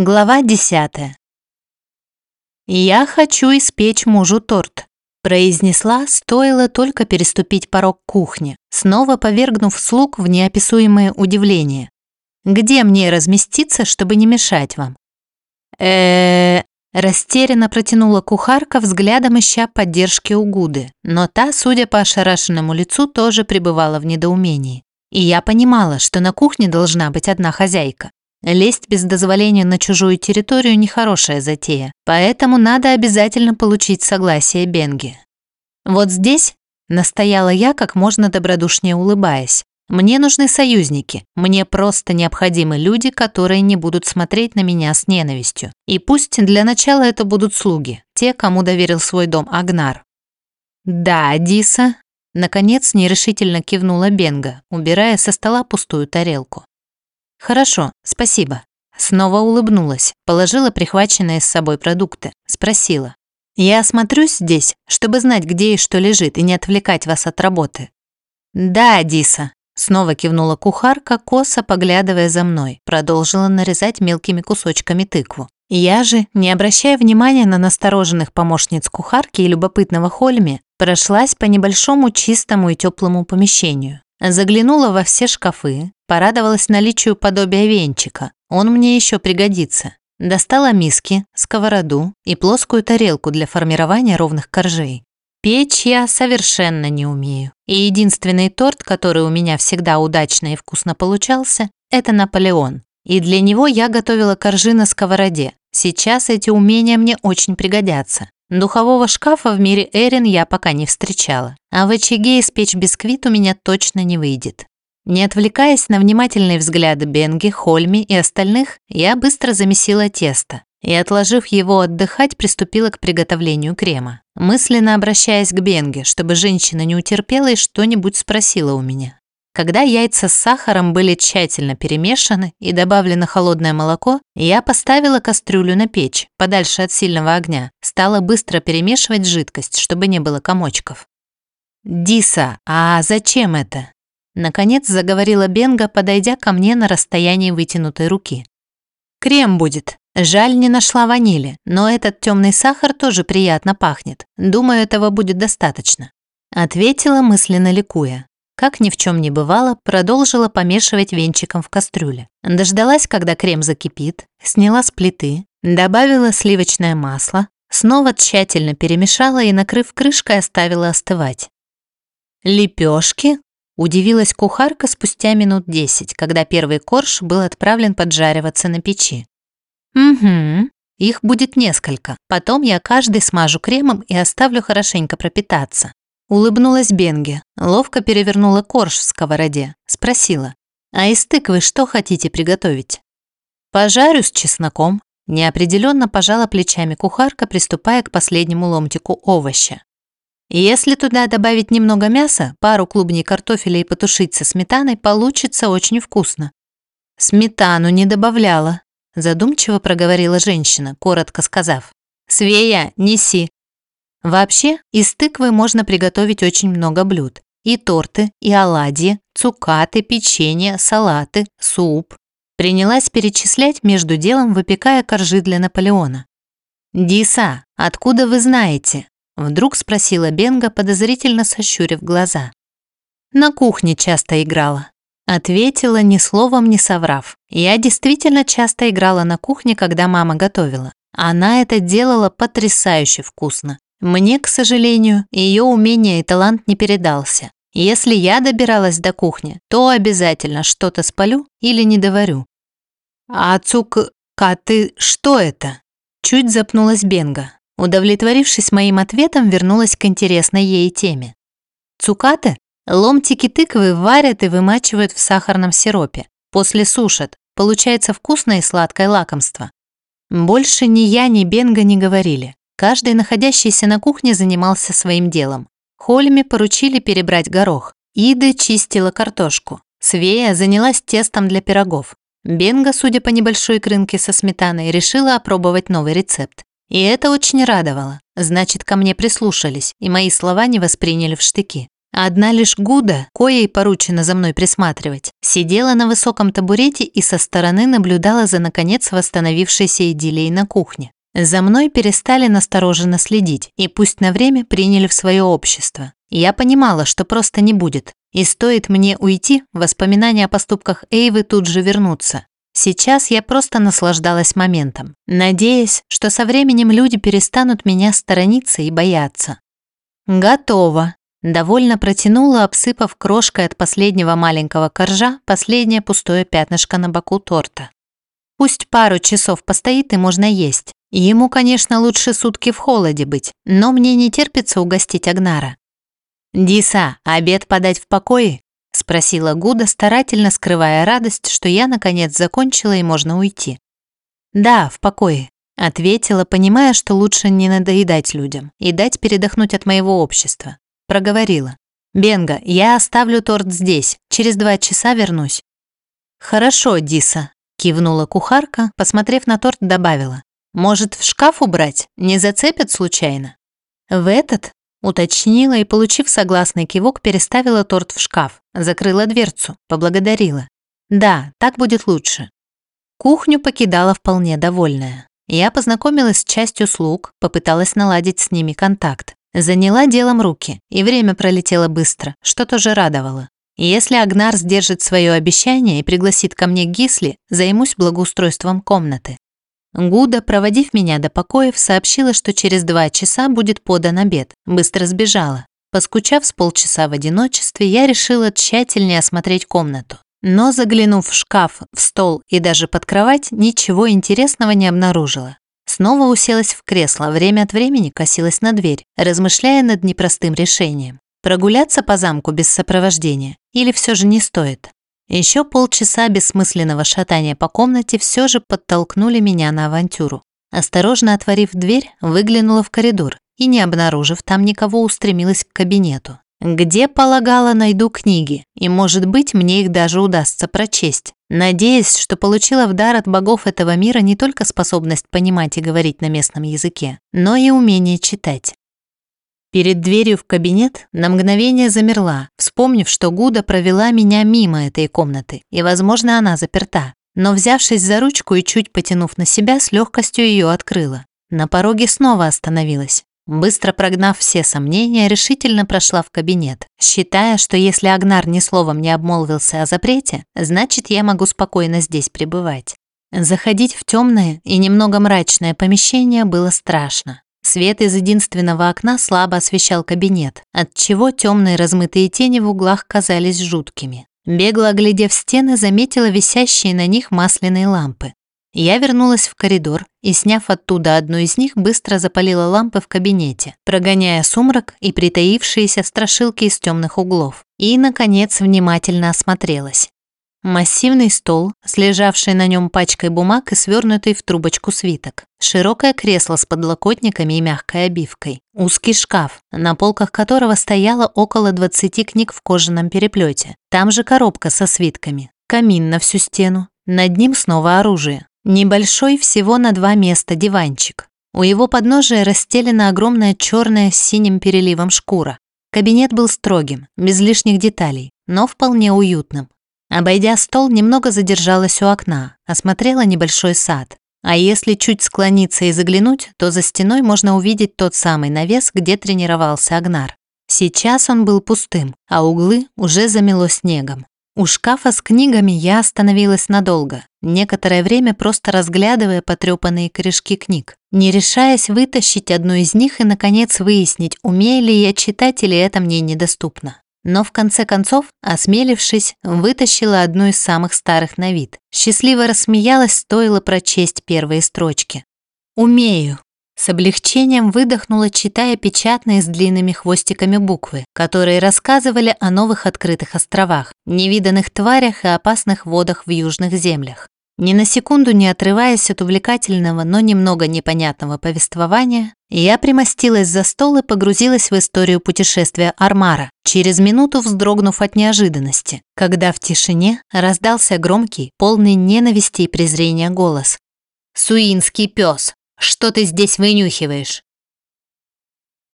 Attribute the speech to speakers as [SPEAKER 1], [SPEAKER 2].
[SPEAKER 1] Глава 10. «Я хочу испечь мужу торт», – произнесла, стоило только переступить порог кухни, снова повергнув слуг в неописуемое удивление. «Где мне разместиться, чтобы не мешать вам?» э растерянно протянула кухарка, взглядом ища поддержки у Гуды, но та, судя по ошарашенному лицу, тоже пребывала в недоумении. И я понимала, что на кухне должна быть одна хозяйка. Лезть без дозволения на чужую территорию – нехорошая затея, поэтому надо обязательно получить согласие Бенги. «Вот здесь», – настояла я, как можно добродушнее улыбаясь, «мне нужны союзники, мне просто необходимы люди, которые не будут смотреть на меня с ненавистью. И пусть для начала это будут слуги, те, кому доверил свой дом Агнар». «Да, Диса», – наконец нерешительно кивнула Бенга, убирая со стола пустую тарелку. «Хорошо, спасибо». Снова улыбнулась, положила прихваченные с собой продукты, спросила. «Я осмотрюсь здесь, чтобы знать, где и что лежит, и не отвлекать вас от работы». «Да, Диса», – снова кивнула кухарка, косо поглядывая за мной, продолжила нарезать мелкими кусочками тыкву. Я же, не обращая внимания на настороженных помощниц кухарки и любопытного Хольми, прошлась по небольшому чистому и теплому помещению. Заглянула во все шкафы, порадовалась наличию подобия венчика. Он мне еще пригодится. Достала миски, сковороду и плоскую тарелку для формирования ровных коржей. Печь я совершенно не умею. И единственный торт, который у меня всегда удачно и вкусно получался, это Наполеон. И для него я готовила коржи на сковороде. Сейчас эти умения мне очень пригодятся. Духового шкафа в мире Эрин я пока не встречала, а в очаге испечь бисквит у меня точно не выйдет. Не отвлекаясь на внимательные взгляды Бенги, Хольми и остальных, я быстро замесила тесто и, отложив его отдыхать, приступила к приготовлению крема, мысленно обращаясь к Бенге, чтобы женщина не утерпела и что-нибудь спросила у меня. Когда яйца с сахаром были тщательно перемешаны и добавлено холодное молоко, я поставила кастрюлю на печь, подальше от сильного огня, стала быстро перемешивать жидкость, чтобы не было комочков. «Диса, а зачем это?» Наконец заговорила Бенга, подойдя ко мне на расстоянии вытянутой руки. «Крем будет. Жаль, не нашла ванили, но этот темный сахар тоже приятно пахнет. Думаю, этого будет достаточно». Ответила мысленно ликуя. Как ни в чем не бывало, продолжила помешивать венчиком в кастрюле. Дождалась, когда крем закипит, сняла с плиты, добавила сливочное масло, снова тщательно перемешала и, накрыв крышкой, оставила остывать. «Лепешки?» – удивилась кухарка спустя минут десять, когда первый корж был отправлен поджариваться на печи. «Угу, их будет несколько. Потом я каждый смажу кремом и оставлю хорошенько пропитаться. Улыбнулась Бенге, ловко перевернула корж в сковороде, спросила, «А из тыквы что хотите приготовить?» «Пожарю с чесноком», неопределенно пожала плечами кухарка, приступая к последнему ломтику овоща. Если туда добавить немного мяса, пару клубней картофеля и потушить со сметаной, получится очень вкусно. Сметану не добавляла, задумчиво проговорила женщина, коротко сказав. «Свея, неси, Вообще, из тыквы можно приготовить очень много блюд. И торты, и оладьи, цукаты, печенье, салаты, суп. Принялась перечислять между делом, выпекая коржи для Наполеона. «Диса, откуда вы знаете?» Вдруг спросила Бенга, подозрительно сощурив глаза. «На кухне часто играла». Ответила, ни словом не соврав. Я действительно часто играла на кухне, когда мама готовила. Она это делала потрясающе вкусно. Мне, к сожалению, ее умение и талант не передался. Если я добиралась до кухни, то обязательно что-то спалю или не доварю. А цук-ка ты что это? Чуть запнулась Бенга. Удовлетворившись моим ответом, вернулась к интересной ей теме. Цукаты – ломтики тыквы варят и вымачивают в сахарном сиропе. После сушат. Получается вкусное и сладкое лакомство. Больше ни я, ни Бенга не говорили. Каждый, находящийся на кухне, занимался своим делом. Хольме поручили перебрать горох. Ида чистила картошку. Свея занялась тестом для пирогов. Бенга, судя по небольшой крынке со сметаной, решила опробовать новый рецепт. И это очень радовало. Значит, ко мне прислушались, и мои слова не восприняли в штыки. Одна лишь Гуда, коей поручено за мной присматривать, сидела на высоком табурете и со стороны наблюдала за наконец восстановившейся идиллией на кухне. За мной перестали настороженно следить и пусть на время приняли в свое общество. Я понимала, что просто не будет. И стоит мне уйти, воспоминания о поступках Эйвы тут же вернутся. Сейчас я просто наслаждалась моментом, надеясь, что со временем люди перестанут меня сторониться и бояться. «Готово», – довольно протянула, обсыпав крошкой от последнего маленького коржа последнее пустое пятнышко на боку торта. Пусть пару часов постоит и можно есть. Ему, конечно, лучше сутки в холоде быть, но мне не терпится угостить Агнара. «Диса, обед подать в покое?» – спросила Гуда, старательно скрывая радость, что я, наконец, закончила и можно уйти. «Да, в покое», – ответила, понимая, что лучше не надоедать людям и дать передохнуть от моего общества. Проговорила. «Бенга, я оставлю торт здесь, через два часа вернусь». «Хорошо, Диса», – кивнула кухарка, посмотрев на торт, добавила. «Может, в шкаф убрать? Не зацепят случайно?» В этот Уточнила и, получив согласный кивок, переставила торт в шкаф, закрыла дверцу, поблагодарила. Да, так будет лучше. Кухню покидала вполне довольная. Я познакомилась с частью слуг, попыталась наладить с ними контакт. Заняла делом руки, и время пролетело быстро, что тоже радовало. Если Агнар сдержит свое обещание и пригласит ко мне Гисли, займусь благоустройством комнаты. Гуда, проводив меня до покоев, сообщила, что через два часа будет подан обед. Быстро сбежала. Поскучав с полчаса в одиночестве, я решила тщательнее осмотреть комнату. Но заглянув в шкаф, в стол и даже под кровать, ничего интересного не обнаружила. Снова уселась в кресло, время от времени косилась на дверь, размышляя над непростым решением. Прогуляться по замку без сопровождения или все же не стоит? Еще полчаса бессмысленного шатания по комнате все же подтолкнули меня на авантюру. Осторожно отворив дверь, выглянула в коридор и, не обнаружив там никого, устремилась к кабинету. Где, полагала, найду книги, и, может быть, мне их даже удастся прочесть, надеясь, что получила в дар от богов этого мира не только способность понимать и говорить на местном языке, но и умение читать. Перед дверью в кабинет на мгновение замерла, вспомнив, что Гуда провела меня мимо этой комнаты, и, возможно, она заперта. Но, взявшись за ручку и чуть потянув на себя, с легкостью ее открыла. На пороге снова остановилась. Быстро прогнав все сомнения, решительно прошла в кабинет, считая, что если Агнар ни словом не обмолвился о запрете, значит, я могу спокойно здесь пребывать. Заходить в темное и немного мрачное помещение было страшно. Свет из единственного окна слабо освещал кабинет, отчего темные размытые тени в углах казались жуткими. Бегло оглядев стены, заметила висящие на них масляные лампы. Я вернулась в коридор и, сняв оттуда одну из них, быстро запалила лампы в кабинете, прогоняя сумрак и притаившиеся страшилки из темных углов. И, наконец, внимательно осмотрелась. Массивный стол, слежавший на нем пачкой бумаг и свернутый в трубочку свиток. Широкое кресло с подлокотниками и мягкой обивкой. Узкий шкаф, на полках которого стояло около 20 книг в кожаном переплете. Там же коробка со свитками. Камин на всю стену. Над ним снова оружие. Небольшой всего на два места диванчик. У его подножия расстелена огромная черная с синим переливом шкура. Кабинет был строгим, без лишних деталей, но вполне уютным. Обойдя стол, немного задержалась у окна, осмотрела небольшой сад. А если чуть склониться и заглянуть, то за стеной можно увидеть тот самый навес, где тренировался Агнар. Сейчас он был пустым, а углы уже замело снегом. У шкафа с книгами я остановилась надолго, некоторое время просто разглядывая потрепанные корешки книг, не решаясь вытащить одну из них и, наконец, выяснить, умею ли я читать или это мне недоступно но в конце концов, осмелившись, вытащила одну из самых старых на вид. Счастливо рассмеялась, стоило прочесть первые строчки. «Умею». С облегчением выдохнула, читая печатные с длинными хвостиками буквы, которые рассказывали о новых открытых островах, невиданных тварях и опасных водах в южных землях. Ни на секунду не отрываясь от увлекательного, но немного непонятного повествования, я примостилась за стол и погрузилась в историю путешествия Армара, через минуту вздрогнув от неожиданности, когда в тишине раздался громкий, полный ненависти и презрения голос. «Суинский пес, что ты здесь вынюхиваешь?»